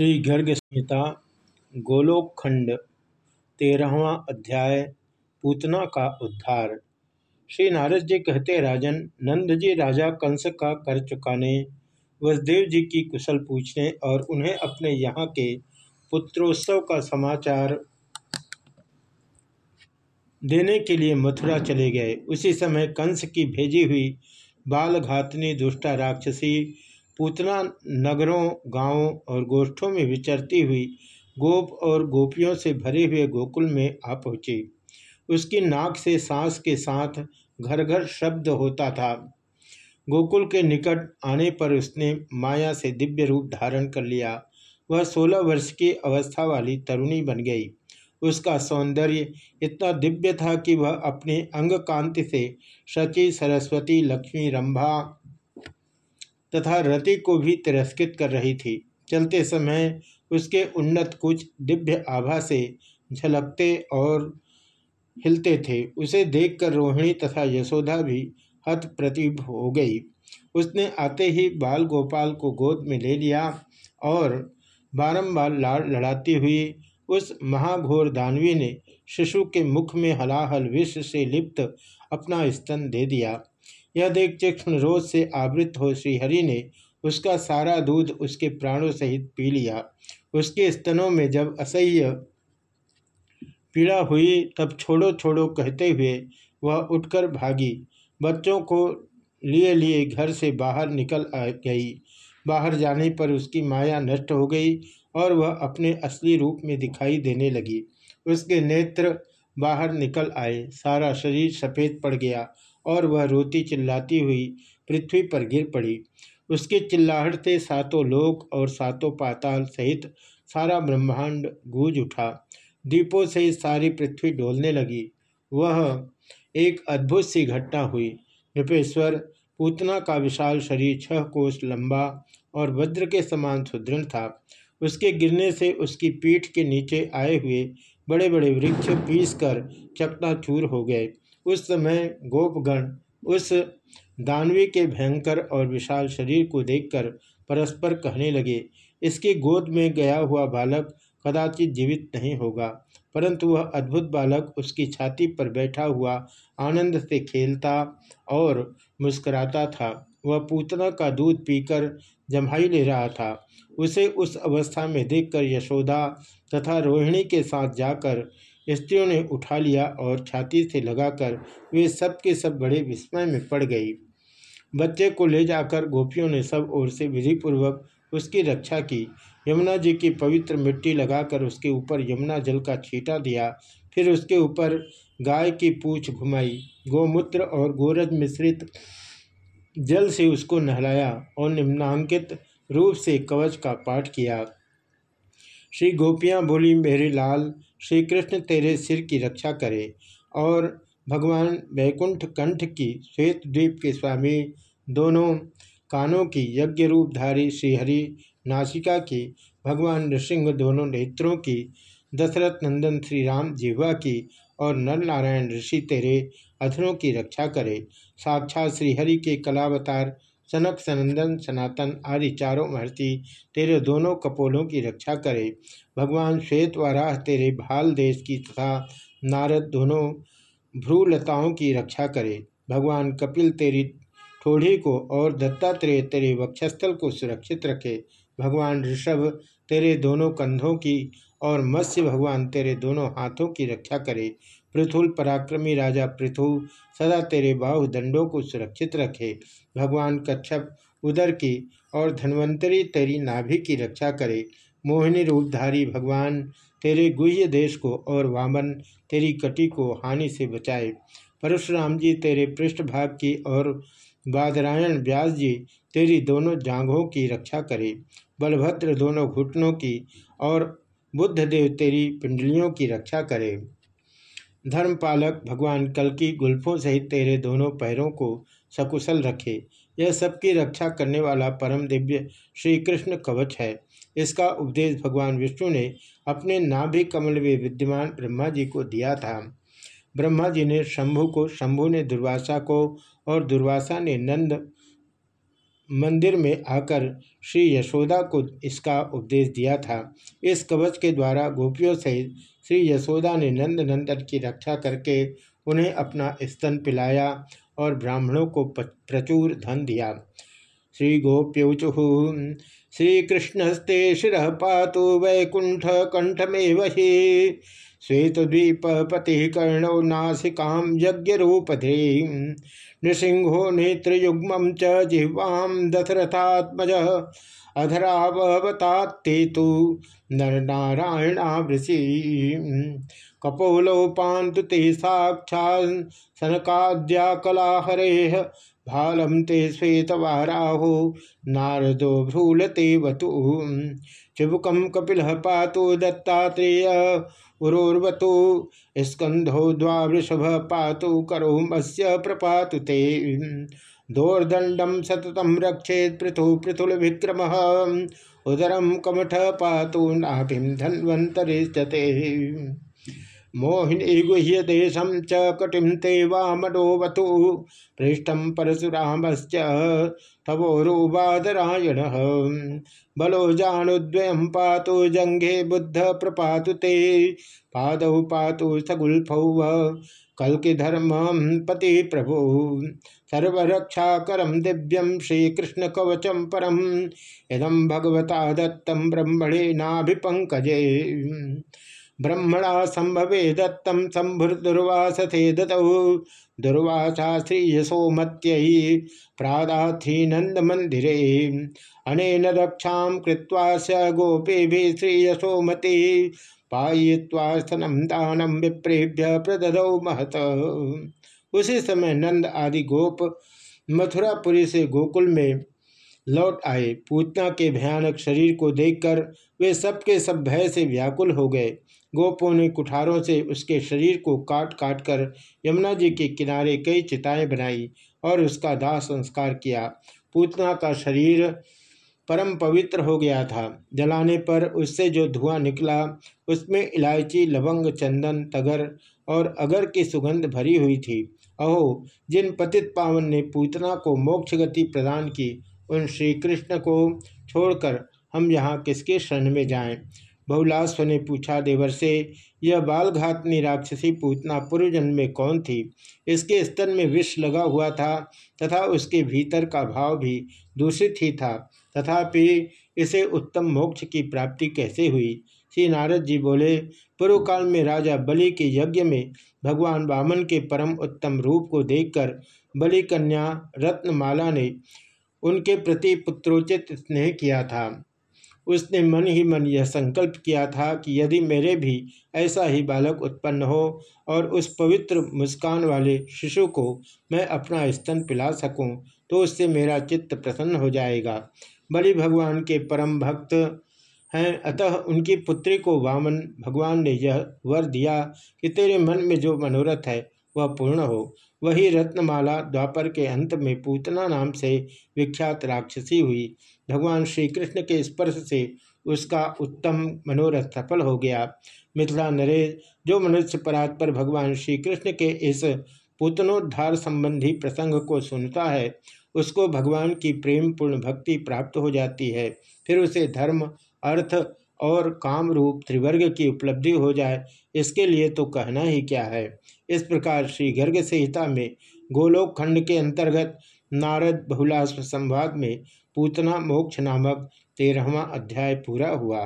श्री गर्ग संहिता गोलोकखंड, तेरहवा अध्याय, पूतना का उद्धार। श्री नारद जी कहते, राजन, नंद जी राजा कंस का कर चुकाने, वसुदेव जी की कुशल पूछने और उन्हें अपने यहाँ के पुत्रोत्सव का समाचार देने के लिए मथुरा चले गए। उसी समय कंस की भेजी हुई बालघातनी दुष्टा राक्षसी पूतना नगरों, गाँवों और गोष्ठों में विचरती हुई गोप और गोपियों से भरे हुए गोकुल में आ पहुँची। उसकी नाक से सांस के साथ घर घर शब्द होता था। गोकुल के निकट आने पर उसने माया से दिव्य रूप धारण कर लिया। वह सोलह वर्ष की अवस्था वाली तरुणी बन गई। उसका सौंदर्य इतना दिव्य था कि वह अपने अंग कांति से शची, सरस्वती, लक्ष्मी, रंभा तथा रति को भी तिरस्कृत कर रही थी। चलते समय उसके उन्नत कुछ दिव्य आभा से झलकते और हिलते थे। उसे देखकर रोहिणी तथा यशोदा भी हत प्रतिभ हो गई। उसने आते ही बाल गोपाल को गोद में ले लिया और बारंबार लाड़ लड़ाती हुई उस महाघोर दानवी ने शिशु के मुख में हलाहल विष से लिप्त अपना स्तन दे दिया। यह देख चक्षण रोज से आवृत हो श्रीहरि ने उसका सारा दूध उसके प्राणों सहित पी लिया। उसके स्तनों में जब असह्य पीड़ा हुई, तब छोड़ो छोड़ो कहते हुए वह उठकर भागी। बच्चों को लिए लिए घर से बाहर निकल आ गई। बाहर जाने पर उसकी माया नष्ट हो गई और वह अपने असली रूप में दिखाई देने लगी। उसके नेत्र बाहर निकल आए। सारा शरीर सफ़ेद पड़ गया और वह रोती चिल्लाती हुई पृथ्वी पर गिर पड़ी। उसके चिल्लाहट से सातों लोक और सातों पाताल सहित सारा ब्रह्मांड गूंज उठा। दीपों से सारी पृथ्वी डोलने लगी। वह एक अद्भुत सी घटना हुई। नृपेश्वर, पूतना का विशाल शरीर छह कोष लंबा और वज्र के समान सुदृढ़ था। उसके गिरने से उसकी पीठ के नीचे आए हुए बड़े बड़े वृक्ष पीस कर चकनाचूर हो गए। उस समय गोपगण उस दानवी के भयंकर और विशाल शरीर को देखकर परस्पर कहने लगे, इसकी गोद में गया हुआ बालक कदाचित जीवित नहीं होगा, परंतु वह अद्भुत बालक उसकी छाती पर बैठा हुआ आनंद से खेलता और मुस्कुराता था। वह पूतना का दूध पीकर जम्हाई ले रहा था। उसे उस अवस्था में देखकर यशोदा तथा रोहिणी के साथ जाकर स्त्रियों ने उठा लिया और छाती से लगाकर वे सब के सब बड़े विस्मय में पड़ गई। बच्चे को ले जाकर गोपियों ने सब ओर से विधिपूर्वक उसकी रक्षा की। यमुना जी की पवित्र मिट्टी लगाकर उसके ऊपर यमुना जल का छीटा दिया। फिर उसके ऊपर गाय की पूछ घुमाई। गोमूत्र और गोरज मिश्रित जल से उसको नहलाया और निम्नांकित रूप से कवच का पाठ किया। श्री गोपियाँ बोली, मेरे लाल श्री कृष्ण तेरे सिर की रक्षा करे। और भगवान वैकुंठ कंठ की श्वेत द्वीप के स्वामी, दोनों कानों की यज्ञ रूपधारी श्रीहरि नासिका की, भगवान नृसिंह दोनों नेत्रों की, दशरथ नंदन श्री राम जिह्वा की और नर नारायण ऋषि तेरे अधरों की रक्षा करे। साक्षात श्रीहरि के कलावतार सनक, सनंदन, सनातन आदि चारों महर्षि तेरे दोनों कपोलों की रक्षा करे। भगवान श्वेत वाराह तेरे भाल देश की तथा नारद दोनों भ्रूलताओं की रक्षा करे। भगवान कपिल तेरी ठोड़ी को और दत्तात्रेय तेरे वक्षस्थल को सुरक्षित रखे। भगवान ऋषभ तेरे दोनों कंधों की और मत्स्य भगवान तेरे दोनों हाथों की रक्षा करे। पृथुल पराक्रमी राजा पृथु सदा तेरे बाहु दंडों को सुरक्षित रखे। भगवान कच्छप उदर की और धन्वंतरी तेरी नाभि की रक्षा करे। मोहिनी रूपधारी भगवान, तेरे गुह्य देश को और वामन तेरी कटी को हानि से बचाए। परशुराम जी, तेरे पृष्ठभाग की और बादरायण व्यास जी, तेरी दोनों जांघों की रक्षा करे। बलभद्र दोनों घुटनों की और बुद्धदेव तेरी पिंडलियों की रक्षा करे। धर्मपालक भगवान कल की गुल्फों सहित तेरे दोनों पैरों को सकुशल रखे। यह सबकी रक्षा करने वाला परम दिव्य श्री कृष्ण कवच है। इसका उपदेश भगवान विष्णु ने अपने नाभि कमल में विद्यमान ब्रह्मा जी को दिया था। ब्रह्मा जी ने शंभु को, शंभु ने दुर्वासा को और दुर्वासा ने नंद मंदिर में आकर श्री यशोदा को इसका उपदेश दिया था। इस कवच के द्वारा गोपियों सहित श्री यशोदा ने नंद नंदन की रक्षा करके उन्हें अपना स्तन पिलाया और ब्राह्मणों को प्रचुर धन दिया। श्री गोप्यौचु श्रीकृष्णस्ते शिव पातु वैकुंठ कंठमेव ही। श्वेतद्वीप पति कर्णौ नासिकां यज्ञरूपधे। नृसिंहो नेत्रयुग्म च जिह्वां दशरथात्मज अधरावतात्ते तो नरनारायणावृषि। कपोलौ पान्तु ते साक्षा सनकाद्या कलाहरे भालम ते श्वेतवाराहो, नारदो भ्रूलते वतु। चिबुकम कपिल पातु दत्तात्रेय उरोर्वतो स्कंधो द्वावृषभ पातु करो मस्य प्रपातु ते। दोर्दंडम सततम रक्षेत पृथु पृथुल विक्रम उदरम कमठ पातु नाभिम धन्वंतरे मोहिनी गुह्य देशम च कटिम ते वामनोवतु। पृष्ठम परशुरामश्च तवोरुवादरायण बलो जानुद्वयं पातु जंघे बुद्ध प्रपातु ते। पादौ पातु सगुल्फौ कल पति प्रभु सर्वरक्षाकरम दिव्यम श्रीकृष्ण कवचम परम इदम भगवता दत्तम ब्रह्मणे नाभिपंकजे ब्रह्मणा संभवे दत्तम संभुर्दुर्वासथे दतौ दुर्वासा श्री यशोमत प्रादाथी नंद मंदिरे अनेन रक्षा कृत्वा स गोपे श्री यशोमती पाय्वा स्तनम दानम विप्रेभ्य प्रददौ महत। उसी समय नंद आदि गोप मथुरापुरी से गोकुल में लौट आए। पूतना के भयानक शरीर को देखकर वे सबके सब भय से व्याकुल हो गए। गोपों ने कुठारों से उसके शरीर को काट काट कर यमुना जी के किनारे कई चिताएँ बनाई और उसका दाह संस्कार किया। पूतना का शरीर परम पवित्र हो गया था। जलाने पर उससे जो धुआँ निकला, उसमें इलायची, लवंग, चंदन, तगर और अगर की सुगंध भरी हुई थी। अहो, जिन पतित पावन ने पूतना को मोक्ष गति प्रदान की, उन श्री कृष्ण को छोड़कर हम यहाँ किसके शरण में जाएँ? बहुलास्व ने पूछा, देवर से यह बालघातनी राक्षसी पूतना पूर्व जन्म में कौन थी? इसके स्तन में विष लगा हुआ था तथा उसके भीतर का भाव भी दूषित ही था। तथापि इसे उत्तम मोक्ष की प्राप्ति कैसे हुई? श्री नारद जी बोले पूर्व काल में राजा बलि के यज्ञ में भगवान वामन के परम उत्तम रूप को देखकर बलि कन्या रत्नमाला ने उनके प्रति पुत्रोचित स्नेह किया था। उसने मन ही मन यह संकल्प किया था कि यदि मेरे भी ऐसा ही बालक उत्पन्न हो और उस पवित्र मुस्कान वाले शिशु को मैं अपना स्तन पिला सकूँ तो उससे मेरा चित्त प्रसन्न हो जाएगा। बलि भगवान के परम भक्त हैं, अतः उनकी पुत्री को वामन भगवान ने यह वर दिया कि तेरे मन में जो मनोरथ है वह पूर्ण हो। वही रत्नमाला द्वापर के अंत में पूतना नाम से विख्यात राक्षसी हुई। भगवान श्री कृष्ण के स्पर्श से उसका उत्तम मनोरथ सफल हो गया। मिथिला नरेश, जो मनुष्य परात पर भगवान श्री कृष्ण के इस पूतनोद्धार संबंधी प्रसंग को सुनता है, उसको भगवान की प्रेम पूर्ण भक्ति प्राप्त हो जाती है। फिर उसे धर्म, अर्थ और काम रूप त्रिवर्ग की उपलब्धि हो जाए, इसके लिए तो कहना ही क्या है। इस प्रकार श्री गर्ग संहिता में गोलोक खंड के अंतर्गत नारद बहुलाश्व संवाद में पूतना मोक्ष नामक तेरहवा अध्याय पूरा हुआ।